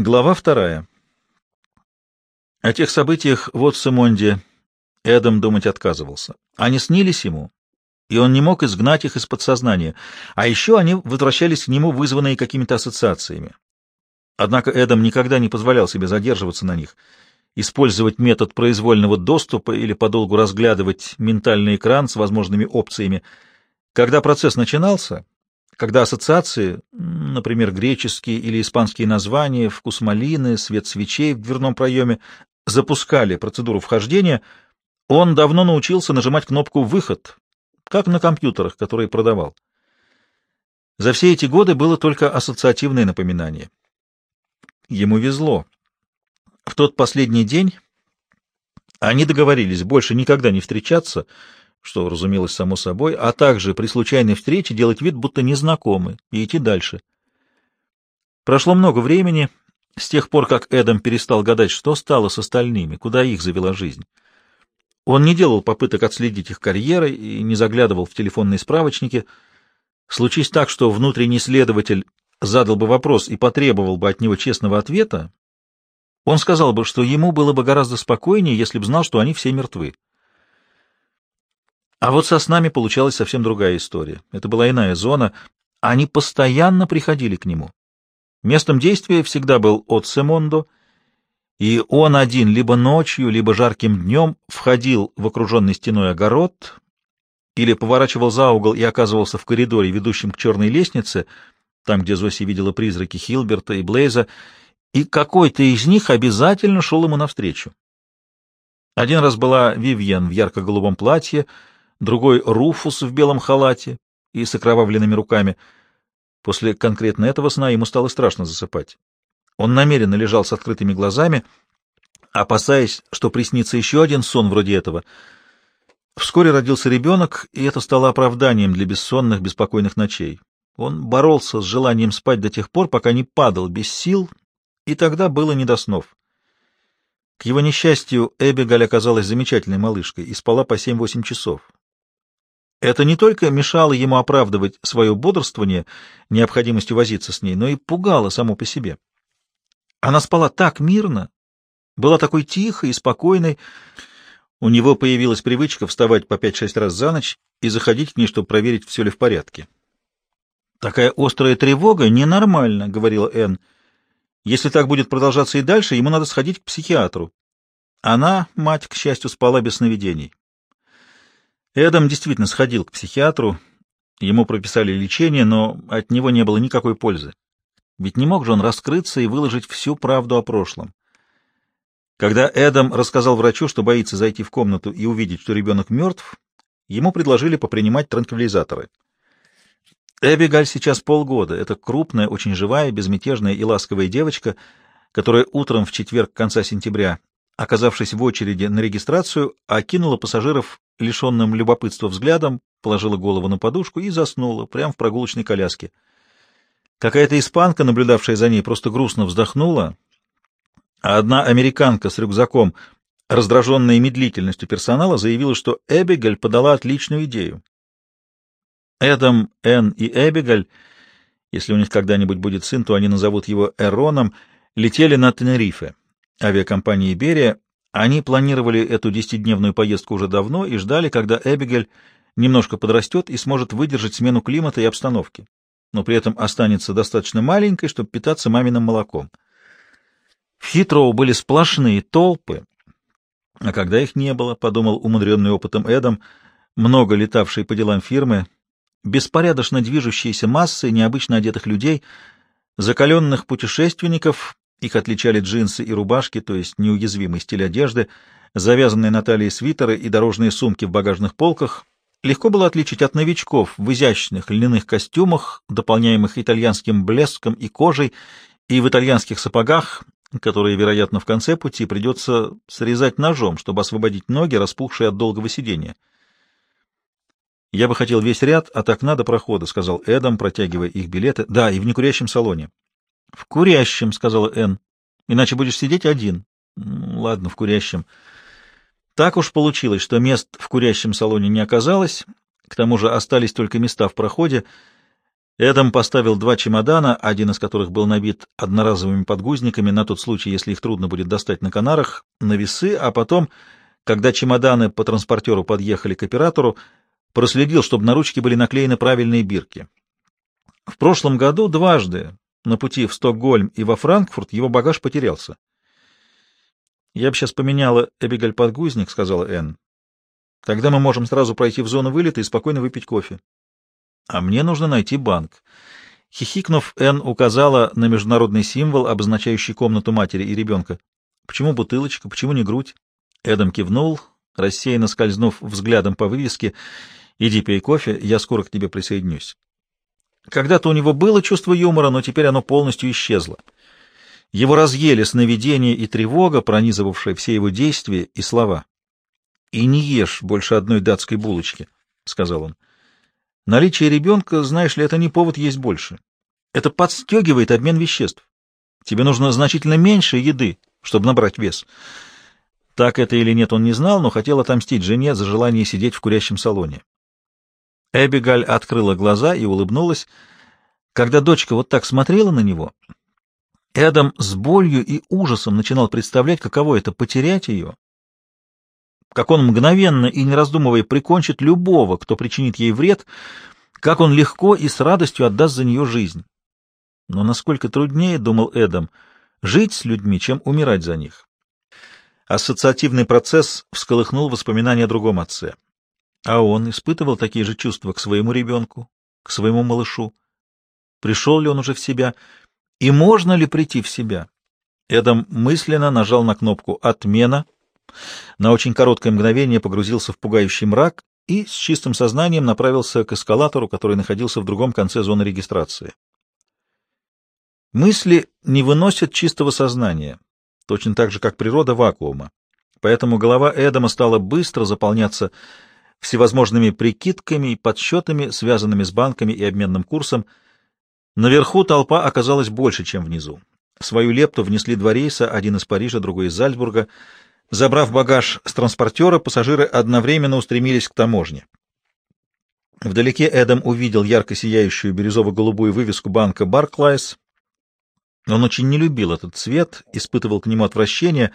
Глава вторая. О тех событиях в Отсемонде Эдам думать отказывался. Они снились ему, и он не мог изгнать их из подсознания, а еще они возвращались к нему, вызванные какими-то ассоциациями. Однако Эдам никогда не позволял себе задерживаться на них, использовать метод произвольного доступа или подолгу разглядывать ментальный экран с возможными опциями. Когда процесс начинался, когда ассоциации, например, греческие или испанские названия, вкус малины, свет свечей в дверном проеме, запускали процедуру вхождения, он давно научился нажимать кнопку «Выход», как на компьютерах, которые продавал. За все эти годы было только ассоциативное напоминание. Ему везло. В тот последний день они договорились больше никогда не встречаться — что разумелось само собой, а также при случайной встрече делать вид, будто незнакомы, и идти дальше. Прошло много времени с тех пор, как Эдам перестал гадать, что стало с остальными, куда их завела жизнь. Он не делал попыток отследить их карьеры и не заглядывал в телефонные справочники. Случись так, что внутренний следователь задал бы вопрос и потребовал бы от него честного ответа, он сказал бы, что ему было бы гораздо спокойнее, если бы знал, что они все мертвы. А вот со снами получалась совсем другая история. Это была иная зона. Они постоянно приходили к нему. Местом действия всегда был от Семондо, и он один либо ночью, либо жарким днем входил в окруженный стеной огород или поворачивал за угол и оказывался в коридоре, ведущем к черной лестнице, там, где Зоси видела призраки Хилберта и Блейза, и какой-то из них обязательно шел ему навстречу. Один раз была Вивьен в ярко-голубом платье, другой — Руфус в белом халате и с окровавленными руками. После конкретно этого сна ему стало страшно засыпать. Он намеренно лежал с открытыми глазами, опасаясь, что приснится еще один сон вроде этого. Вскоре родился ребенок, и это стало оправданием для бессонных, беспокойных ночей. Он боролся с желанием спать до тех пор, пока не падал без сил, и тогда было не до снов. К его несчастью, Эбигаль оказалась замечательной малышкой и спала по семь-восемь часов. Это не только мешало ему оправдывать свое бодрствование необходимостью возиться с ней, но и пугало само по себе. Она спала так мирно, была такой тихой и спокойной. У него появилась привычка вставать по пять-шесть раз за ночь и заходить к ней, чтобы проверить, все ли в порядке. «Такая острая тревога ненормальна», — говорила Энн. «Если так будет продолжаться и дальше, ему надо сходить к психиатру». Она, мать, к счастью, спала без сновидений. Эдам действительно сходил к психиатру, ему прописали лечение, но от него не было никакой пользы. Ведь не мог же он раскрыться и выложить всю правду о прошлом. Когда Эдам рассказал врачу, что боится зайти в комнату и увидеть, что ребенок мертв, ему предложили попринимать транквилизаторы. Эбигаль сейчас полгода. Это крупная, очень живая, безмятежная и ласковая девочка, которая утром в четверг конца сентября оказавшись в очереди на регистрацию, окинула пассажиров лишенным любопытства взглядом, положила голову на подушку и заснула прямо в прогулочной коляске. Какая-то испанка, наблюдавшая за ней, просто грустно вздохнула, а одна американка с рюкзаком, раздраженная медлительностью персонала, заявила, что Эбигаль подала отличную идею. Эдам, Энн и Эбигаль, если у них когда-нибудь будет сын, то они назовут его Эроном, летели на Тенерифе авиакомпании «Иберия». Они планировали эту десятидневную поездку уже давно и ждали, когда Эбигель немножко подрастет и сможет выдержать смену климата и обстановки, но при этом останется достаточно маленькой, чтобы питаться маминым молоком. В Хитроу были сплошные толпы, а когда их не было, подумал умудренный опытом Эдом, много летавшие по делам фирмы, беспорядочно движущиеся массы необычно одетых людей, закаленных путешественников, их отличали джинсы и рубашки, то есть неуязвимый стиль одежды, завязанные на талии свитеры и дорожные сумки в багажных полках. Легко было отличить от новичков в изящных льняных костюмах, дополняемых итальянским блеском и кожей, и в итальянских сапогах, которые, вероятно, в конце пути придется срезать ножом, чтобы освободить ноги, распухшие от долгого сидения. «Я бы хотел весь ряд от окна до прохода», — сказал Эдам, протягивая их билеты. «Да, и в некурящем салоне». — В курящем, — сказала Энн. — Иначе будешь сидеть один. — Ладно, в курящем. Так уж получилось, что мест в курящем салоне не оказалось, к тому же остались только места в проходе. Эдам поставил два чемодана, один из которых был набит одноразовыми подгузниками на тот случай, если их трудно будет достать на Канарах, на весы, а потом, когда чемоданы по транспортеру подъехали к оператору, проследил, чтобы на ручке были наклеены правильные бирки. В прошлом году дважды на пути в Стокгольм и во Франкфурт его багаж потерялся. «Я бы сейчас поменяла Эбигаль подгузник», — сказала Энн. «Тогда мы можем сразу пройти в зону вылета и спокойно выпить кофе». А мне нужно найти банк. Хихикнув, Н указала на международный символ, обозначающий комнату матери и ребенка. Почему бутылочка, почему не грудь? Эдам кивнул, рассеянно скользнув взглядом по вывеске. «Иди пей кофе, я скоро к тебе присоединюсь». Когда-то у него было чувство юмора, но теперь оно полностью исчезло. Его разъели сновидение и тревога, пронизывавшие все его действия и слова. «И не ешь больше одной датской булочки», — сказал он. Наличие ребенка, знаешь ли, это не повод есть больше. Это подстегивает обмен веществ. Тебе нужно значительно меньше еды, чтобы набрать вес. Так это или нет, он не знал, но хотел отомстить жене за желание сидеть в курящем салоне. Эбигаль открыла глаза и улыбнулась. Когда дочка вот так смотрела на него, Эдам с болью и ужасом начинал представлять, каково это — потерять ее как он мгновенно и не раздумывая прикончит любого, кто причинит ей вред, как он легко и с радостью отдаст за нее жизнь. Но насколько труднее, — думал Эдам, — жить с людьми, чем умирать за них. Ассоциативный процесс всколыхнул воспоминания о другом отце. А он испытывал такие же чувства к своему ребенку, к своему малышу. Пришел ли он уже в себя? И можно ли прийти в себя? Эдам мысленно нажал на кнопку «Отмена», на очень короткое мгновение погрузился в пугающий мрак и с чистым сознанием направился к эскалатору, который находился в другом конце зоны регистрации. Мысли не выносят чистого сознания, точно так же, как природа вакуума. Поэтому голова Эдама стала быстро заполняться всевозможными прикидками и подсчетами, связанными с банками и обменным курсом. Наверху толпа оказалась больше, чем внизу. Свою лепту внесли два рейса, один из Парижа, другой из Зальцбурга — Забрав багаж с транспортера, пассажиры одновременно устремились к таможне. Вдалеке Эдам увидел ярко сияющую бирюзово-голубую вывеску банка «Барклайс». Он очень не любил этот цвет, испытывал к нему отвращение,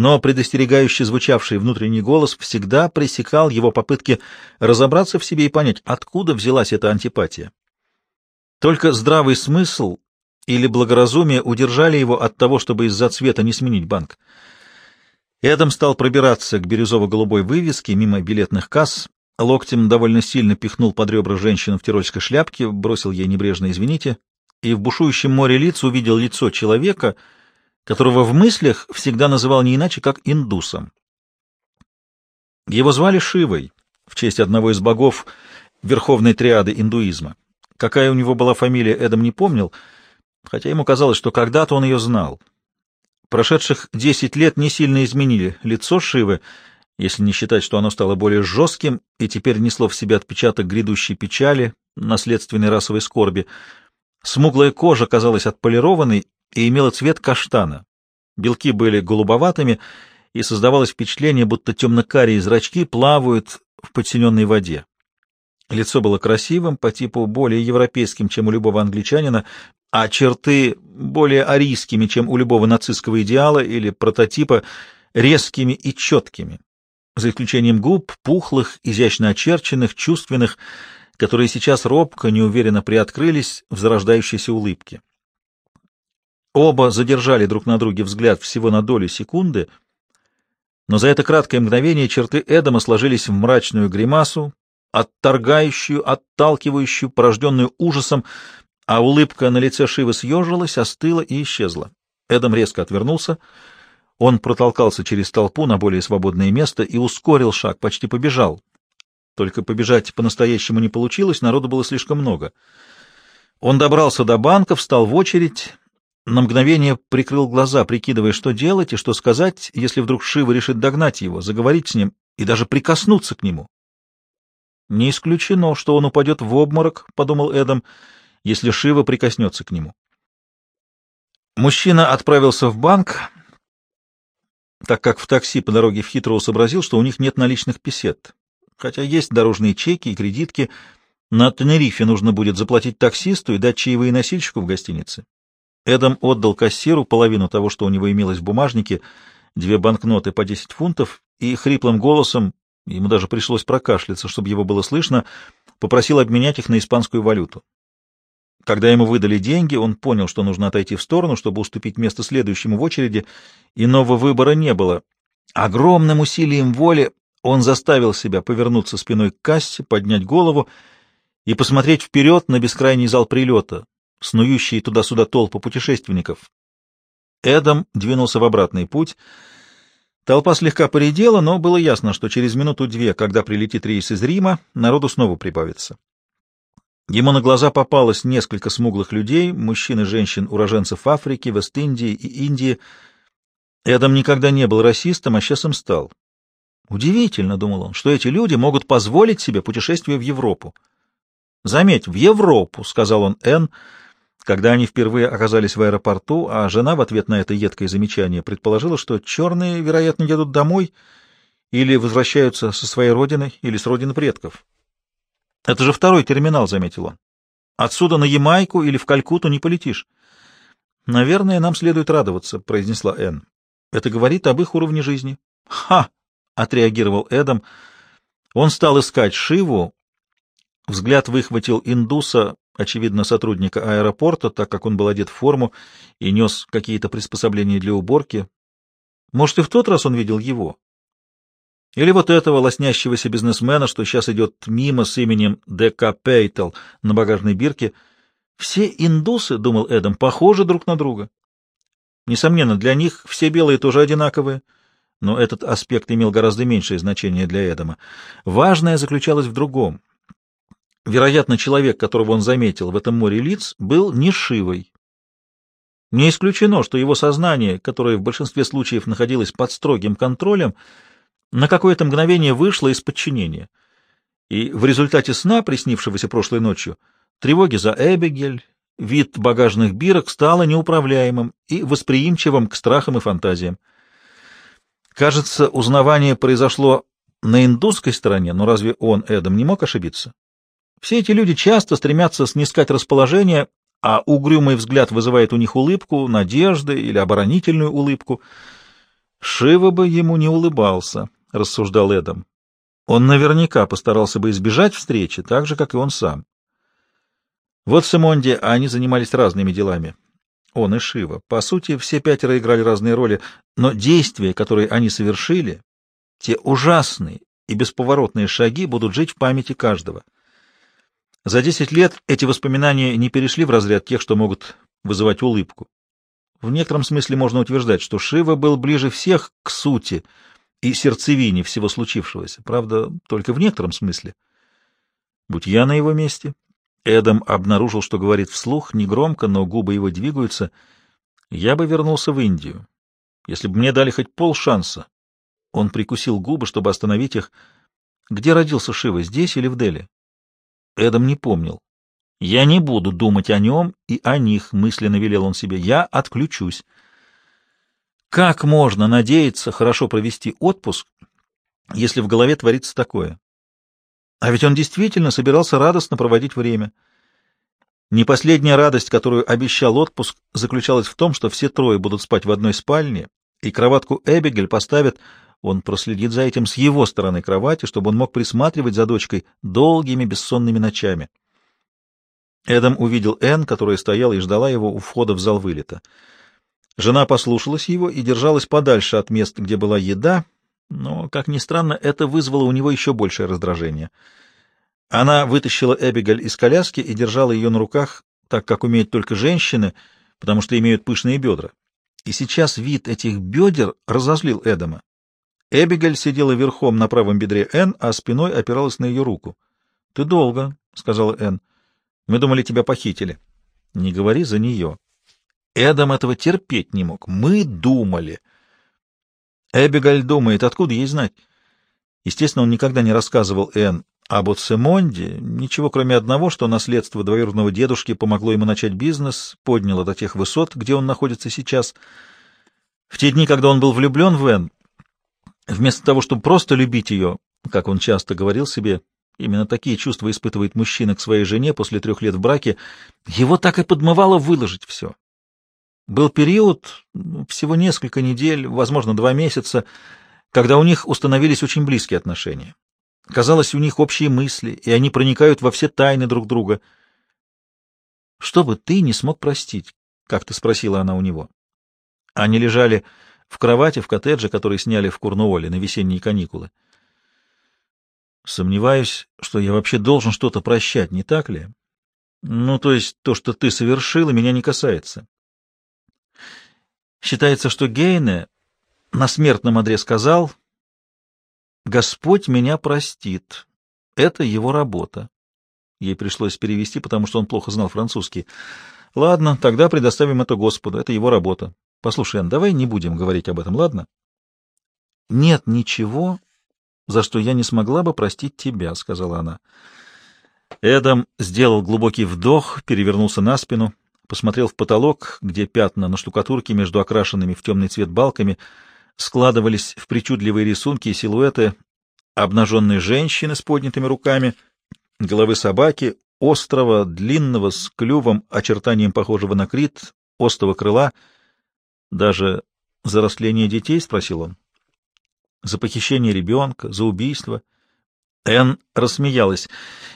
но предостерегающий звучавший внутренний голос всегда пресекал его попытки разобраться в себе и понять, откуда взялась эта антипатия. Только здравый смысл или благоразумие удержали его от того, чтобы из-за цвета не сменить банк. Эдам стал пробираться к бирюзово-голубой вывеске мимо билетных касс, локтем довольно сильно пихнул под ребра женщину в тирольской шляпке, бросил ей небрежно «извините», и в бушующем море лиц увидел лицо человека, которого в мыслях всегда называл не иначе, как индусом. Его звали Шивой, в честь одного из богов верховной триады индуизма. Какая у него была фамилия, Эдам не помнил, хотя ему казалось, что когда-то он ее знал. Прошедших десять лет не сильно изменили лицо Шивы, если не считать, что оно стало более жестким и теперь несло в себе отпечаток грядущей печали, наследственной расовой скорби. Смуглая кожа казалась отполированной и имела цвет каштана. Белки были голубоватыми, и создавалось впечатление, будто темно-карие зрачки плавают в подсиненной воде. Лицо было красивым, по типу более европейским, чем у любого англичанина, а черты более арийскими, чем у любого нацистского идеала или прототипа, резкими и четкими, за исключением губ, пухлых, изящно очерченных, чувственных, которые сейчас робко, неуверенно приоткрылись в зарождающейся улыбке. Оба задержали друг на друге взгляд всего на долю секунды, но за это краткое мгновение черты Эдама сложились в мрачную гримасу, отторгающую, отталкивающую, порожденную ужасом, а улыбка на лице Шивы съежилась, остыла и исчезла. Эдам резко отвернулся. Он протолкался через толпу на более свободное место и ускорил шаг, почти побежал. Только побежать по-настоящему не получилось, народу было слишком много. Он добрался до банка, встал в очередь, на мгновение прикрыл глаза, прикидывая, что делать и что сказать, если вдруг Шива решит догнать его, заговорить с ним и даже прикоснуться к нему. «Не исключено, что он упадет в обморок», — подумал Эдам, — «если Шива прикоснется к нему». Мужчина отправился в банк, так как в такси по дороге в Хитроу сообразил, что у них нет наличных песет, хотя есть дорожные чеки и кредитки. На Тенерифе нужно будет заплатить таксисту и дать чаевые носильщику в гостинице. Эдам отдал кассиру половину того, что у него имелось в бумажнике, две банкноты по 10 фунтов, и хриплым голосом, ему даже пришлось прокашляться, чтобы его было слышно, попросил обменять их на испанскую валюту. Когда ему выдали деньги, он понял, что нужно отойти в сторону, чтобы уступить место следующему в очереди, иного выбора не было. Огромным усилием воли он заставил себя повернуться спиной к кассе, поднять голову и посмотреть вперед на бескрайний зал прилета, снующие туда-сюда толпы путешественников. Эдам двинулся в обратный путь. Толпа слегка поредела, но было ясно, что через минуту-две, когда прилетит рейс из Рима, народу снова прибавится. Ему на глаза попалось несколько смуглых людей, мужчин и женщин, уроженцев Африки, Вест-Индии и Индии. Эдам никогда не был расистом, а сейчас им стал. Удивительно, — думал он, — что эти люди могут позволить себе путешествие в Европу. Заметь, в Европу, — сказал он Энн, когда они впервые оказались в аэропорту, а жена в ответ на это едкое замечание предположила, что черные, вероятно, едут домой или возвращаются со своей родины или с родины предков. Это же второй терминал, — заметил он. Отсюда на Ямайку или в Калькуту не полетишь. Наверное, нам следует радоваться, — произнесла Энн. Это говорит об их уровне жизни. Ха! — отреагировал Эдам. Он стал искать Шиву. Взгляд выхватил индуса, очевидно, сотрудника аэропорта, так как он был одет в форму и нес какие-то приспособления для уборки. Может, и в тот раз он видел его. Или вот этого лоснящегося бизнесмена, что сейчас идет мимо с именем Д.К. Пейтл на багажной бирке. Все индусы, — думал Эдам, — похожи друг на друга. Несомненно, для них все белые тоже одинаковые, но этот аспект имел гораздо меньшее значение для Эдама. Важное заключалось в другом. Вероятно, человек, которого он заметил в этом море лиц, был не Шивой. Не исключено, что его сознание, которое в большинстве случаев находилось под строгим контролем, — на какое-то мгновение вышла из подчинения. И в результате сна, приснившегося прошлой ночью, тревоги за Эбигель, вид багажных бирок стало неуправляемым и восприимчивым к страхам и фантазиям. Кажется, узнавание произошло на индусской стороне, но разве он, Эдам, не мог ошибиться? Все эти люди часто стремятся снискать расположение, а угрюмый взгляд вызывает у них улыбку, надежды или оборонительную улыбку. Шива бы ему не улыбался. — рассуждал Эдам. Он наверняка постарался бы избежать встречи, так же, как и он сам. Вот в Симонде они занимались разными делами. Он и Шива. По сути, все пятеро играли разные роли, но действия, которые они совершили, те ужасные и бесповоротные шаги будут жить в памяти каждого. За десять лет эти воспоминания не перешли в разряд тех, что могут вызывать улыбку. В некотором смысле можно утверждать, что Шива был ближе всех к сути — и сердцевине всего случившегося, правда, только в некотором смысле. Будь я на его месте, Эдам обнаружил, что говорит вслух, негромко, но губы его двигаются, я бы вернулся в Индию, если бы мне дали хоть полшанса. Он прикусил губы, чтобы остановить их. Где родился Шива, здесь или в Дели? Эдам не помнил. Я не буду думать о нем и о них, мысленно велел он себе. Я отключусь. Как можно надеяться хорошо провести отпуск, если в голове творится такое? А ведь он действительно собирался радостно проводить время. Не последняя радость, которую обещал отпуск, заключалась в том, что все трое будут спать в одной спальне, и кроватку Эбигель поставят, он проследит за этим с его стороны кровати, чтобы он мог присматривать за дочкой долгими бессонными ночами. Эдам увидел Энн, которая стояла и ждала его у входа в зал вылета. Жена послушалась его и держалась подальше от мест, где была еда, но, как ни странно, это вызвало у него еще большее раздражение. Она вытащила Эбигаль из коляски и держала ее на руках, так как умеют только женщины, потому что имеют пышные бедра. И сейчас вид этих бедер разозлил Эдама. Эбигаль сидела верхом на правом бедре Энн, а спиной опиралась на ее руку. — Ты долго, — сказала Энн. — Мы думали, тебя похитили. — Не говори за нее. Эдам этого терпеть не мог. Мы думали. Эбигаль думает, откуда ей знать? Естественно, он никогда не рассказывал Энн об Оцемонде, ничего кроме одного, что наследство двоюродного дедушки помогло ему начать бизнес, подняло до тех высот, где он находится сейчас. В те дни, когда он был влюблен в Энн, вместо того, чтобы просто любить ее, как он часто говорил себе, Именно такие чувства испытывает мужчина к своей жене после трех лет в браке. Его так и подмывало выложить все. Был период, ну, всего несколько недель, возможно, два месяца, когда у них установились очень близкие отношения. Казалось, у них общие мысли, и они проникают во все тайны друг друга. «Что бы ты не смог простить?» — как-то спросила она у него. Они лежали в кровати в коттедже, который сняли в Курнуоле на весенние каникулы. Сомневаюсь, что я вообще должен что-то прощать, не так ли? Ну, то есть то, что ты совершила, меня не касается. Считается, что Гейне на смертном одре сказал, «Господь меня простит. Это его работа». Ей пришлось перевести, потому что он плохо знал французский. «Ладно, тогда предоставим это Господу. Это его работа. Послушай, Эн, давай не будем говорить об этом, ладно?» «Нет ничего, за что я не смогла бы простить тебя», — сказала она. Эдам сделал глубокий вдох, перевернулся на спину посмотрел в потолок, где пятна на штукатурке между окрашенными в темный цвет балками складывались в причудливые рисунки и силуэты обнаженной женщины с поднятыми руками, головы собаки, острого, длинного, с клювом, очертанием похожего на крит, острого крыла. Даже за растление детей, — спросил он. За похищение ребенка, за убийство. Энн рассмеялась.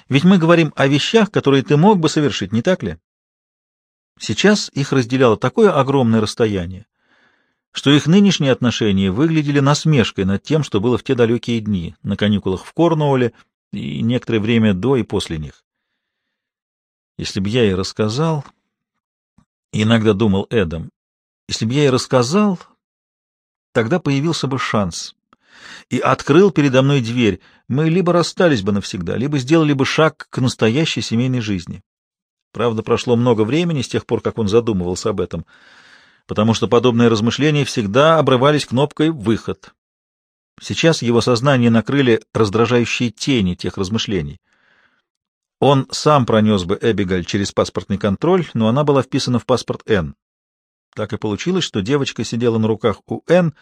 Ведь мы говорим о вещах, которые ты мог бы совершить, не так ли? Сейчас их разделяло такое огромное расстояние, что их нынешние отношения выглядели насмешкой над тем, что было в те далекие дни, на каникулах в Корнуолле и некоторое время до и после них. Если бы я ей рассказал, иногда думал Эдам, если бы я ей рассказал, тогда появился бы шанс и открыл передо мной дверь, мы либо расстались бы навсегда, либо сделали бы шаг к настоящей семейной жизни. Правда, прошло много времени с тех пор, как он задумывался об этом, потому что подобные размышления всегда обрывались кнопкой «выход». Сейчас его сознание накрыли раздражающие тени тех размышлений. Он сам пронес бы Эбигаль через паспортный контроль, но она была вписана в паспорт Н. Так и получилось, что девочка сидела на руках у Н,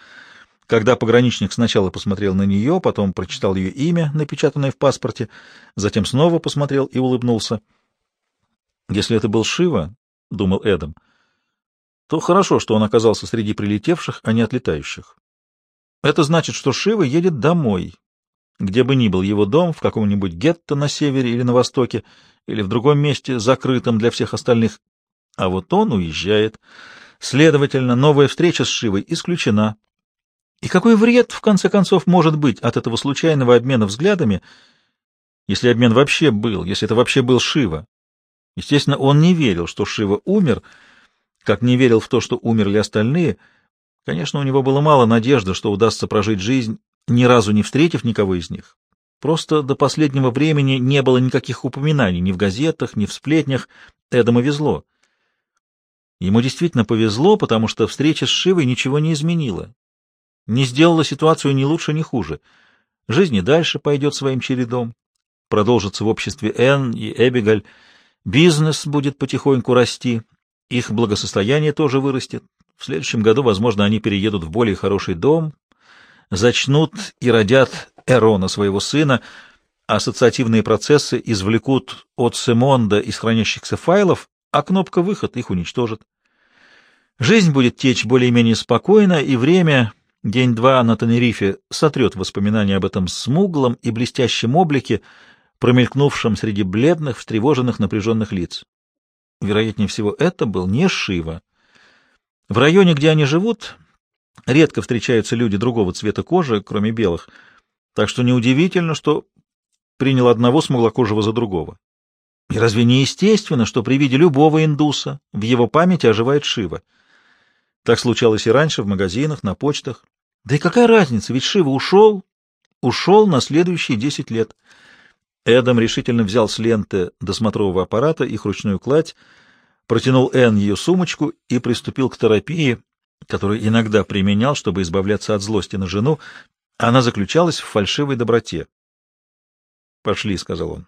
когда пограничник сначала посмотрел на нее, потом прочитал ее имя, напечатанное в паспорте, затем снова посмотрел и улыбнулся. Если это был Шива, — думал Эдам, — то хорошо, что он оказался среди прилетевших, а не отлетающих. Это значит, что Шива едет домой, где бы ни был его дом, в каком-нибудь гетто на севере или на востоке, или в другом месте, закрытом для всех остальных. А вот он уезжает. Следовательно, новая встреча с Шивой исключена. И какой вред, в конце концов, может быть от этого случайного обмена взглядами, если обмен вообще был, если это вообще был Шива? Естественно, он не верил, что Шива умер, как не верил в то, что умерли остальные. Конечно, у него было мало надежды, что удастся прожить жизнь, ни разу не встретив никого из них. Просто до последнего времени не было никаких упоминаний ни в газетах, ни в сплетнях. Эдому везло. Ему действительно повезло, потому что встреча с Шивой ничего не изменила. Не сделала ситуацию ни лучше, ни хуже. Жизнь и дальше пойдет своим чередом. Продолжится в обществе Энн и Эбигаль, Бизнес будет потихоньку расти, их благосостояние тоже вырастет. В следующем году, возможно, они переедут в более хороший дом, зачнут и родят Эрона, своего сына, ассоциативные процессы извлекут от Семонда из хранящихся файлов, а кнопка «Выход» их уничтожит. Жизнь будет течь более-менее спокойно, и время, день-два на Тенерифе, сотрет воспоминания об этом смуглом и блестящем облике, промелькнувшем среди бледных, встревоженных, напряженных лиц. Вероятнее всего, это был не Шива. В районе, где они живут, редко встречаются люди другого цвета кожи, кроме белых, так что неудивительно, что принял одного смуглокожего за другого. И разве не естественно, что при виде любого индуса в его памяти оживает Шива? Так случалось и раньше в магазинах, на почтах. Да и какая разница, ведь Шива ушел, ушел на следующие десять лет. Эдам решительно взял с ленты досмотрового аппарата их ручную кладь, протянул Энн ее сумочку и приступил к терапии, которую иногда применял, чтобы избавляться от злости на жену. Она заключалась в фальшивой доброте. «Пошли», — сказал он.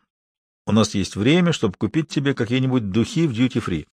«У нас есть время, чтобы купить тебе какие-нибудь духи в дьюти-фри».